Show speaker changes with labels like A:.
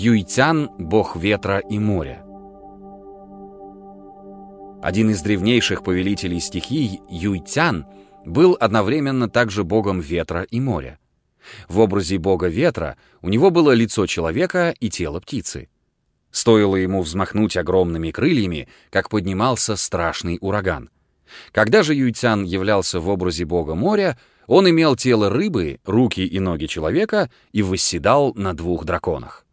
A: Юйцян — бог ветра и моря. Один из древнейших повелителей стихий, Юйцян, был одновременно также богом ветра и моря. В образе бога ветра у него было лицо человека и тело птицы. Стоило ему взмахнуть огромными крыльями, как поднимался страшный ураган. Когда же Юйцян являлся в образе бога моря, он имел тело рыбы, руки и ноги человека и восседал на двух драконах.